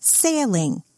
sailing.